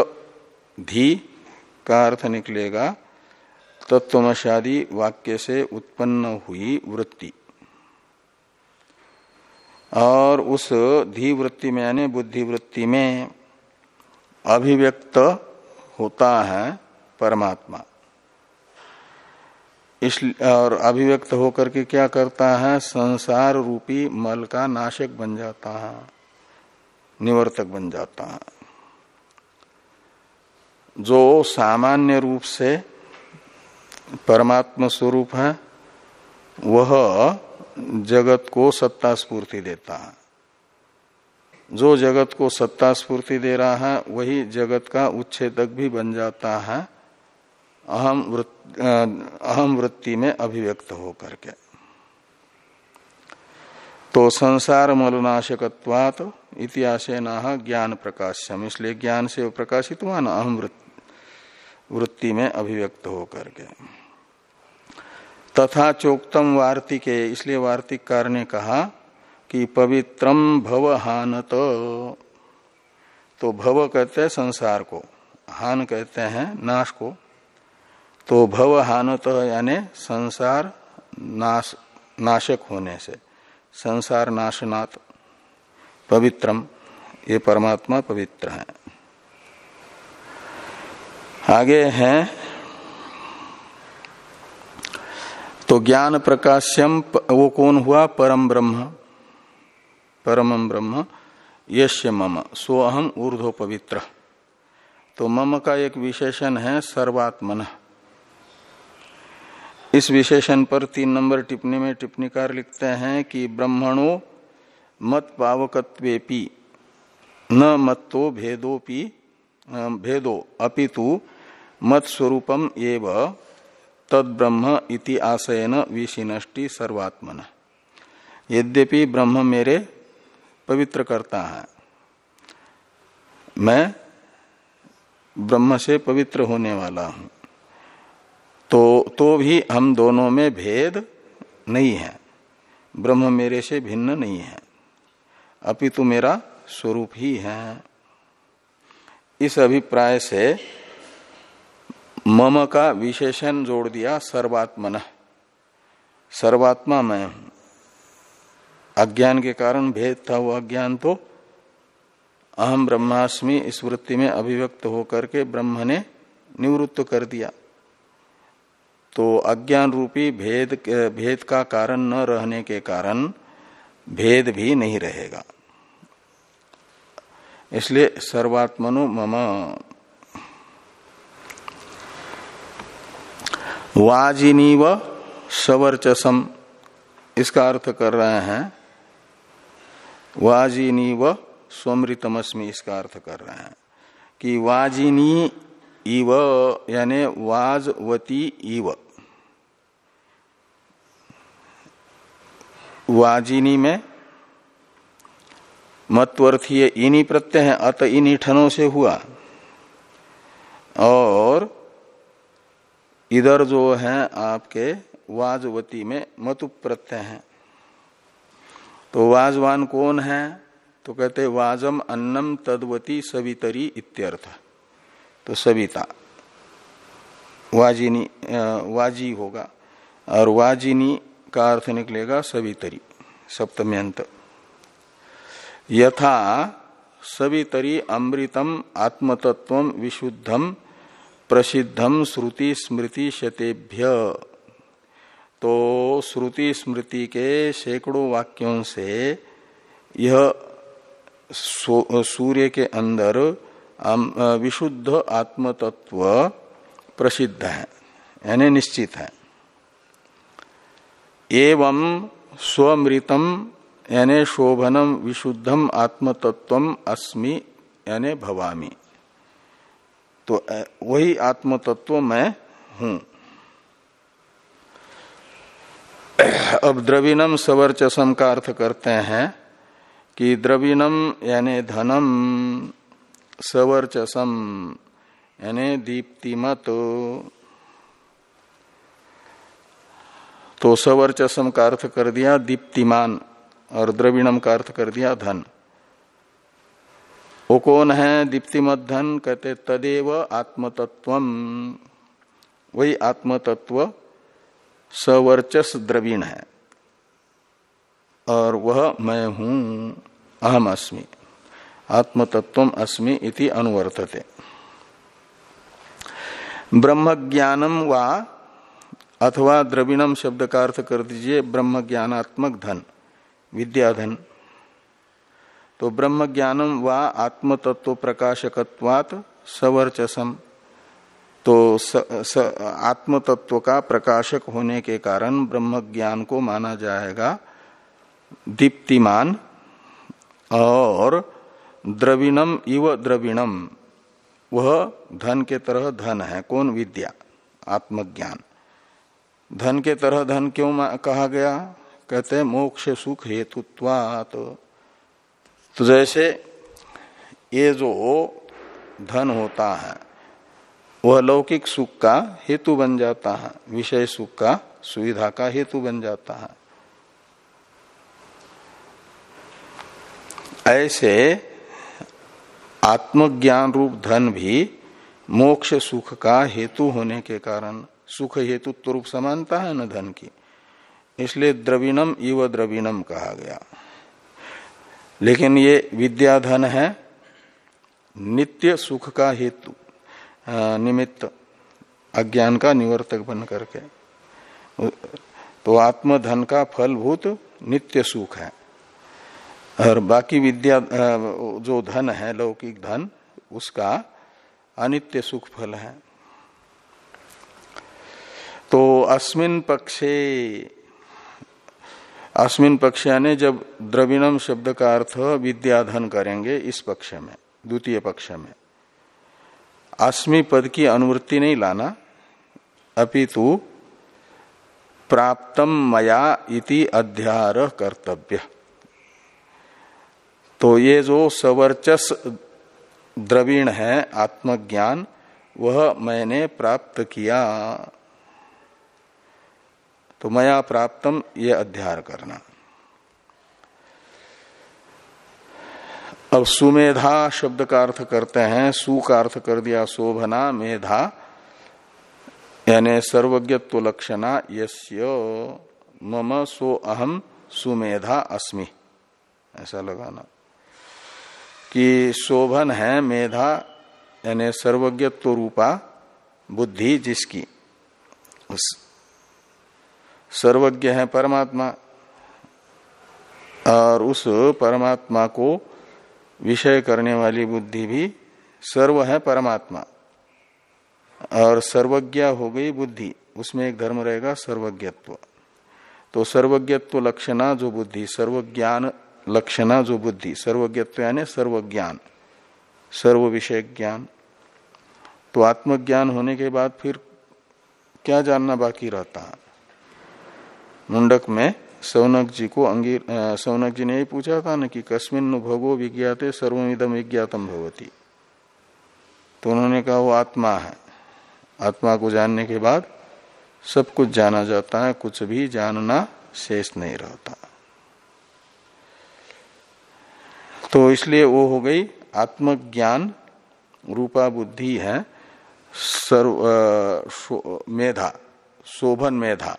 धी का अर्थ निकलेगा तत्वमशादी वाक्य से उत्पन्न हुई वृत्ति। और उस धी वृत्ति में यानी बुद्धि वृत्ति में अभिव्यक्त होता है परमात्मा। इस, और अभिव्यक्त होकर के क्या करता है? संसार रूपी मल का नाशक बन जाता है, निवर्तक बन जाता है। जो सामान्य रूप से परमात्मा स्वरूप है, वह जगत को सत्ता स्पूर्ति देता है। जो जगत को सत्ता स्फूर्ति दे रहा है, वही जगत का उच्छेदक भी बन जाता है। अहम वृत्ति अहम वृत्ति में अभिव्यक्त हो करके तो संसार मलुनाशकत्वात इतिहास न ज्ञान प्रकाश्यम। इसलिए ज्ञान से प्रकाशित हुआ ना, अहम वृत्ति में अभिव्यक्त होकर के। तथा चोक्तम वार्तिके, इसलिए वार्तिककार ने कहा कि पवित्रम भव हानत तो भव कहते हैं संसार को, हान कहते हैं नाश को। तो भव हानत यानी संसार नाश, नाशक होने से, संसार नाशनाथ पवित्रम ये परमात्मा पवित्र है। आगे हैं तो ज्ञान प्रकाश्यम वो कौन हुआ? परम ब्रह्म। परम ब्रह्म यश्य मम। सो अहम ऊर्ध्व पवित्र तो मम का एक विशेषण है सर्वात्मन। इस विशेषण पर तीन नंबर टिप्पणी में टिप्पणीकार लिखते हैं कि ब्रह्मणो मत पावकत्वेपि, न मत्तो भेदोपि भेदो, अपितु मत स्वरूपम एव, तद ब्रह्म इति आशयन विशिनष्टि सर्वात्मन। यद्यपि ब्रह्म मेरे पवित्र करता है। मैं ब्रह्म से पवित्र होने वाला हूँ। तो तो भी हम दोनों में भेद नहीं है। ब्रह्म मेरे से भिन्न नहीं है। अपितु मेरा स्वरूप ही है। इस अभिप्राय से मम का विशेषण जोड़ दिया सर्वात्मन। सर्वात्मा मैं अज्ञान के कारण भेद था वो अज्ञान तो अहम ब्रह्मास्मि इस वृत्ति में अभिव्यक्त होकर के ब्रह्म ने निवृत्त कर दिया। तो अज्ञान रूपी भेद भेद का कारण न रहने के कारण भेद भी नहीं रहेगा। इसलिए सर्वात्मनु मम। वाजिनी व सवर्चसम इसका अर्थ कर रहे हैं वाजिनी व स्वमृतमस्मी इसका अर्थ कर रहे हैं कि वाजिनी इव, यानी वाजवती इव। वाजिनी में मत्वर्थीय इन्हीं प्रत्यय है, अत इन्हीं ठनों से हुआ। और इधर जो है आपके वाजवती में मतु प्रत्यय है। तो वाजवान कौन है? तो कहते वाजम अन्नम तदवती सवितरी इत्यर्थ। तो सविता, वाजिनी वाजी होगा, और वाजिनी का अर्थ निकलेगा सवितरी, सप्तम्यंत। यथा सवितरी अमृतम आत्मतत्व विशुद्धम प्रसिद्धम श्रुति स्मृति शतेभ्य। तो श्रुति स्मृति के सैकड़ों वाक्यों से यह सूर्य के अंदर विशुद्ध आत्मतत्व प्रसिद्ध है, यानी निश्चित है। एवं स्वमृतम, यानी शोभनम, विशुद्धम आत्मतत्व अस्मि, यानी भवामी। तो वही आत्मतत्व मैं हूँ। अब द्रविणम सवर्चसम का अर्थ करते हैं कि द्रविणम यानी धनम सवर्चसम यानी दीप्तिमत। तो सवर्चसम का अर्थ कर दिया दीप्तिमान और द्रविणम का अर्थ कर दिया धन। वो कौन है? दीप्तिमत धन कहते तदेव आत्मतत्व वही आत्मतत्व सवर्चस द्रवीण है। और वह मैं हूँ, अहम अस्मि। आत्मतत्व अस्मि इति अनुवर्तते। ब्रह्म ज्ञानम वा अथवा द्रविणम शब्द का अर्थ कर दीजिए ब्रह्म ज्ञानात्मक धन, विद्याधन। तो ब्रह्म ज्ञानम व आत्मतत्व प्रकाशकत्वात सवर्चसम। तो स, स, आत्मतत्व का प्रकाशक होने के कारण ब्रह्म ज्ञान को माना जाएगा दीप्तिमान और द्रविणम इव द्रविणम। वह धन के तरह धन है कौन विद्या? आत्मज्ञान। धन के तरह धन क्यों कहा गया? कहते हैं मोक्ष सुख हेतुत्वात। तो जैसे ये जो धन होता है वह लौकिक सुख का हेतु बन जाता है, विषय सुख का, सुविधा का हेतु बन जाता है। ऐसे आत्मज्ञान रूप धन भी मोक्ष सुख का हेतु होने के कारण सुख हेतु रूप समानता है न धन की। इसलिए द्रविणम इव द्रविणम कहा गया। लेकिन ये विद्याधन है, नित्य सुख का हेतु। निमित्त अज्ञान का निवर्तक बन करके। तो आत्मधन का फलभूत नित्य सुख है। और बाकी विद्या जो धन है, लौकिक धन, उसका अनित्य सुख फल है। तो अस्मिन पक्षे, अस्मिन पक्ष यानी जब द्रविणम शब्द का अर्थ विद्याधन करेंगे इस पक्ष में, द्वितीय पक्ष में। अस्मि पद की अनुवृत्ति नहीं लाना। अपितु प्राप्तम मया इति अध्यार कर्तव्य। तो ये जो सवर्चस द्रवीण है, आत्मज्ञान, वह मैंने प्राप्त किया। तो मया प्राप्तम ये अध्यार करना। अब सुमेधा शब्द का अर्थ करते हैं, सु का अर्थ कर दिया शोभना, मेधा, यानी सर्वज्ञत्व लक्षणा, यस्य, मम, सो अहम सुमेधा, अस्मि। ऐसा लगाना। कि शोभन है, मेधा, यानी सर्वज्ञत्व रूपा, बुद्धि जिसकी। सर्वज्ञ है परमात्मा। और उस परमात्मा को विषय करने वाली बुद्धि भी सर्व है परमात्मा। और सर्वज्ञ हो गई बुद्धि, उसमें एक धर्म रहेगा सर्वज्ञत्व। तो सर्वज्ञत्व लक्षणा जो बुद्धि, सर्वज्ञान लक्षणा जो बुद्धि, सर्वज्ञत्व यानी सर्वज्ञान, सर्व विषय ज्ञान। तो आत्मज्ञान होने के बाद फिर क्या जानना बाकी रहता है? मुंडक में सौनक जी को अंगी सौनक जी ने पूछा था ना कि कस्मिन भगो विज्ञाते सर्वमिदम विज्ञातम भवती। तो उन्होंने कहा, वो आत्मा है। आत्मा को जानने के बाद सब कुछ जाना जाता है, कुछ भी जानना शेष नहीं रहता। तो इसलिए वो हो गई आत्मज्ञान रूपा बुद्धि है, सर्व मेधा, शोभन मेधा।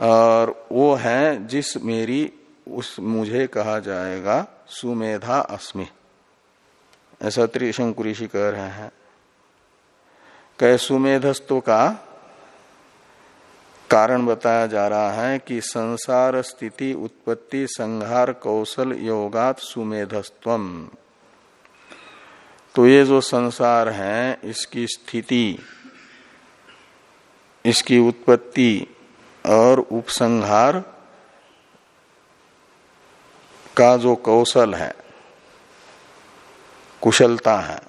और वो है जिस मेरी, उस मुझे कहा जाएगा, सुमेधा अस्मि। ऐसा त्रिशंकु ऋषि कह रहे हैं। कह सुमेधस्तों का कारण बताया जा रहा है कि संसार स्थिति, उत्पत्ति, संहार, कौशल, योगात सुमेधस्व तो ये जो संसार है, इसकी स्थिति, इसकी उत्पत्ति और उपसंहार का जो कौशल है, कुशलता है,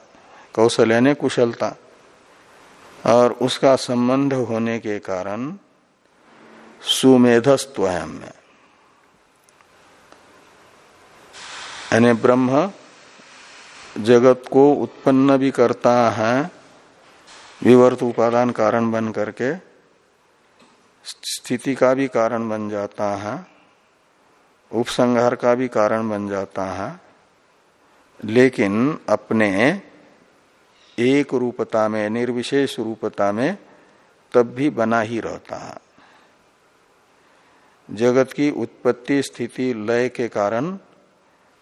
कौशल यानी कुशलता, और उसका संबंध होने के कारण सुमेधस्व है हमें। यानी ब्रह्म जगत को उत्पन्न भी करता है, विवर्त उपादान कारण बन करके स्थिति का भी कारण बन जाता है, उपसंहार का भी कारण बन जाता है, लेकिन अपने एक रूपता में, निर्विशेष रूपता में तब भी बना ही रहता है। जगत की उत्पत्ति स्थिति लय के कारण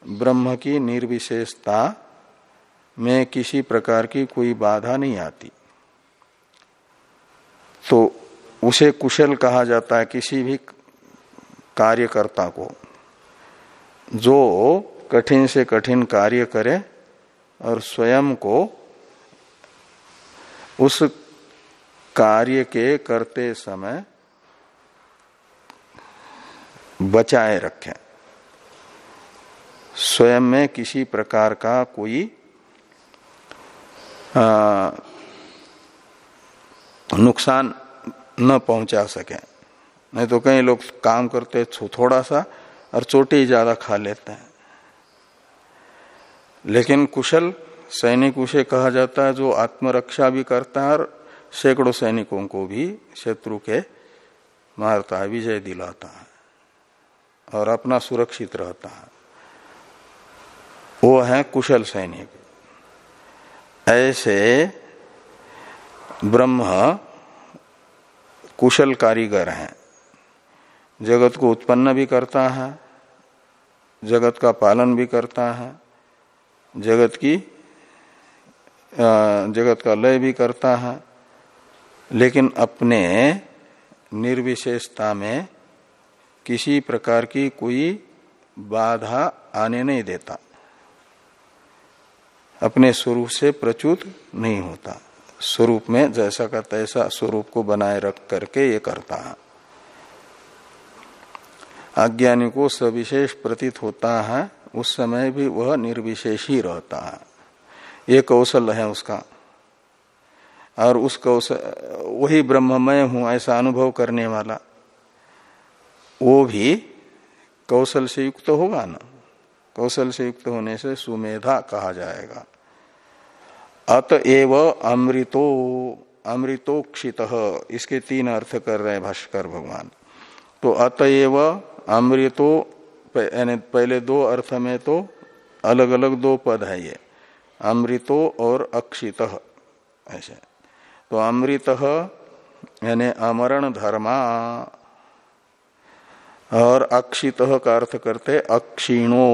ब्रह्म की निर्विशेषता में किसी प्रकार की कोई बाधा नहीं आती। तो उसे कुशल कहा जाता है किसी भी कार्यकर्ता को। जो कठिन से कठिन कार्य करे और स्वयं को उस कार्य के करते समय बचाए रखें। स्वयं में किसी प्रकार का कोई आ, नुकसान न पहुँचा सके। नहीं तो कई लोग काम करते थोड़ा सा और चोटी ज़्यादा खा लेते हैं। लेकिन कुशल सैनिक उसे कहा जाता है, जो आत्मरक्षा भी करता है और सैकड़ों सैनिकों को भी शत्रु के मारता है, विजय दिलाता है और अपना सुरक्षित रहता है। वो है कुशल सैनिक। ऐसे ब्रह्म कुशल कारीगर हैं। जगत को उत्पन्न भी करता है, जगत का पालन भी करता है, जगत की जगत का लय भी करता है, लेकिन अपने निर्विशेषता में किसी प्रकार की कोई बाधा आने नहीं देता। अपने स्वरूप से प्रचुत नहीं होता। स्वरूप में जैसा का तैसा स्वरूप को बनाए रख करके ये करता है। अज्ञानी को सविशेष प्रतीत होता है, उस समय भी वह निर्विशेष ही रहता है। ये कौशल है उसका। और उस कौशल, वही ब्रह्ममय हूँ, ऐसा अनुभव करने वाला। वो भी कौशल से युक्त होगा ना? कौशल से युक्त होने से सुमेधा कहा जाएगा। अतएव अमृतो, अमृतोक्षित। इसके तीन अर्थ कर रहे हैं भाष्कर भगवान। तो अतएव अमृतो यानी पहले दो अर्थ में तो अलग अलग दो पद है ये। अमृतो और अक्षित, ऐसे। तो अमृत, यानी अमरण धर्मा, और अक्षित का अर्थ करते अक्षीणो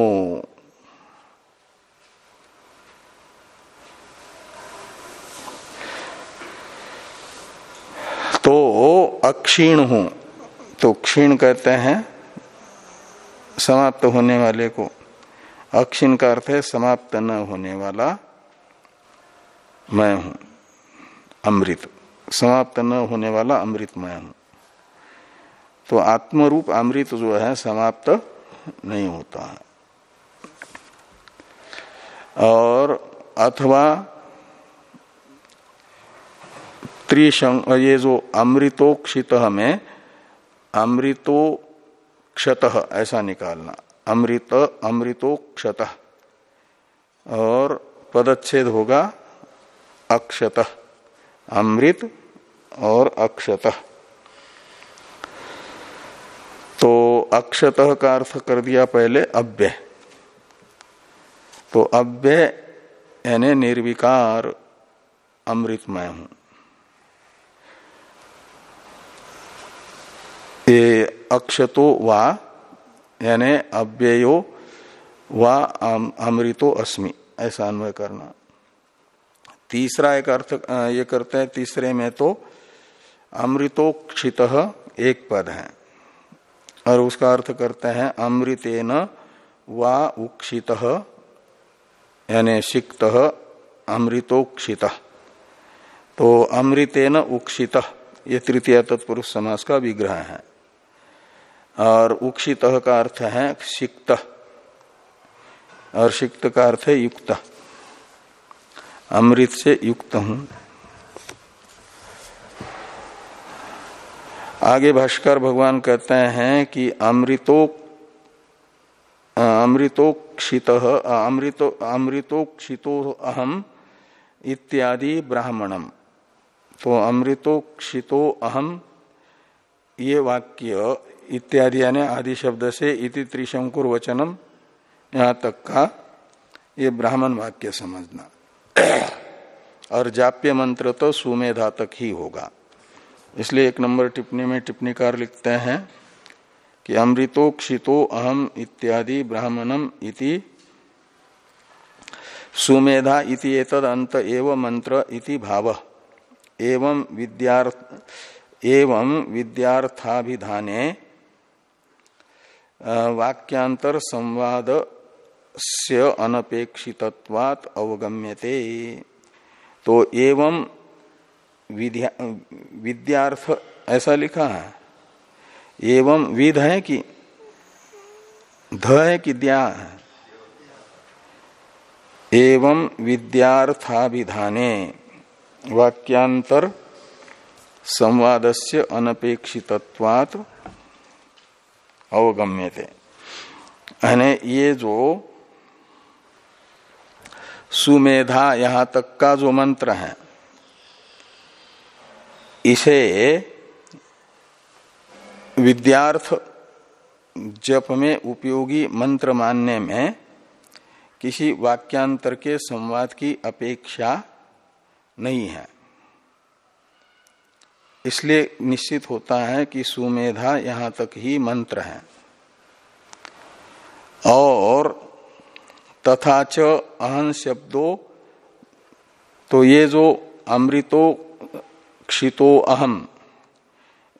तो अक्षीण हूँ तो क्षीण कहते हैं, समाप्त होने वाले को। अक्षीण का अर्थ है समाप्त न होने वाला, मैं हूँ, अमृत। समाप्त न होने वाला, अमृत मैं हूँ। तो आत्मरूप अमृत जो है, समाप्त नहीं होता है। और अथवा त्रिशंग ये जो अमृतोक्षित में अमृतो क्षत ऐसा निकालना। अमृत अमृतो क्षत और पदच्छेद होगा, अक्षत। अमृत और अक्षत। तो अक्षत का अर्थ कर दिया पहले अव्य तो अव्य यानी निर्विकार, अमृतमय हूँ। ये अक्षतो वा, यानी अव्ययो वा अमृतो अस्मि। ऐसा अन्वय करना। तीसरा एक अर्थ ये करते हैं, तीसरे में तो अमृतोक्षित एक पद है। और उसका अर्थ करते हैं, अमृतेन वा उक्षित, यानी सिक्त अमृतोक्षित तो अमृतेन उक्षित, ये तृतीय तत्पुरुष समास का विग्रह है। और उक्षित का अर्थ है सिक्त। और सिक्त का अर्थ है युक्त। अमृत से युक्त हूँ। आगे भाष्कर भगवान कहते हैं कि अमृतो अमृतोक्षित अमृतो, अमृतोक्षितो अहम इत्यादि ब्राह्मणम। तो अमृतोक्षितो अहम ये वाक्य इत्यादि यानी आदि शब्द से इति त्रिशंकुर वचनम यहाँ तक का ये ब्राह्मण वाक्य समझना। और जाप्य मंत्र तो सुमेधा तक ही होगा। इसलिए एक नंबर टिप्पणी में टिप्पणीकार लिखते हैं कि अमृतो क्षितो अहम इत्यादि ब्राह्मणम इति सुमेधा इति एतद अंत एव मंत्र इति भाव। एवं विद्यार्थ एवं विद्यार्थाभिधाने वाक्यांतर संवाद से अनपेक्षितत्वात् अवगम्यते। तो एवं विद्यार्थ ऐसा लिखा है। एवं विध है कि, ध है कि द्या है। एवं विद्यार्थाभिधाने वाक्यांतर संवादस्य अनपेक्षितत्वात् अवगम्यते। यानी ये जो सुमेधा यहाँ तक का जो मंत्र है, इसे विद्यार्थ जप में उपयोगी मंत्र मानने में किसी वाक्यांतर के संवाद की अपेक्षा नहीं है। इसलिए निश्चित होता है कि सुमेधा यहाँ तक ही मंत्र है। और तथा च अहन शब्दों तो ये जो अमृतो क्षितो अहम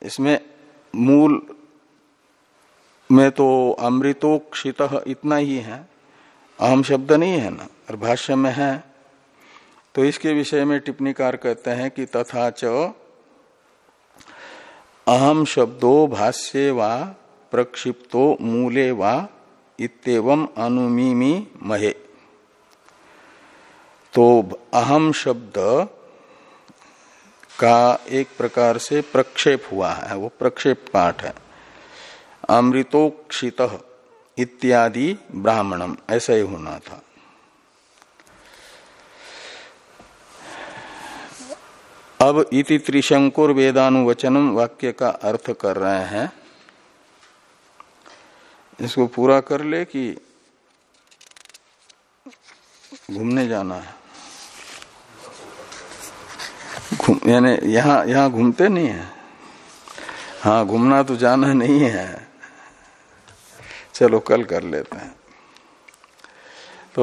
इसमें मूल में तो अमृतो क्षित इतना ही है। अहम शब्द नहीं है ना, और भाष्य में है। तो इसके विषय में टिप्पणीकार कहते हैं कि तथा च अहम शब्दो भाष्ये वा, प्रक्षिप्तो मूले वा इतम अनुमीमी महे। तो अहम शब्द का एक प्रकार से प्रक्षेप हुआ है, वो प्रक्षेप पाठ है। अमृतोक्षित इत्यादि ब्राह्मणम, ऐसा ही होना था। अब इति त्रिशंकुर वेदानुवचनम वाक्य का अर्थ कर रहे हैं। इसको पूरा कर ले कि घूमने जाना है। यानी यहाँ यहाँ घूमते नहीं है। हाँ घूमना तो जाना नहीं है। चलो कल कर लेते हैं।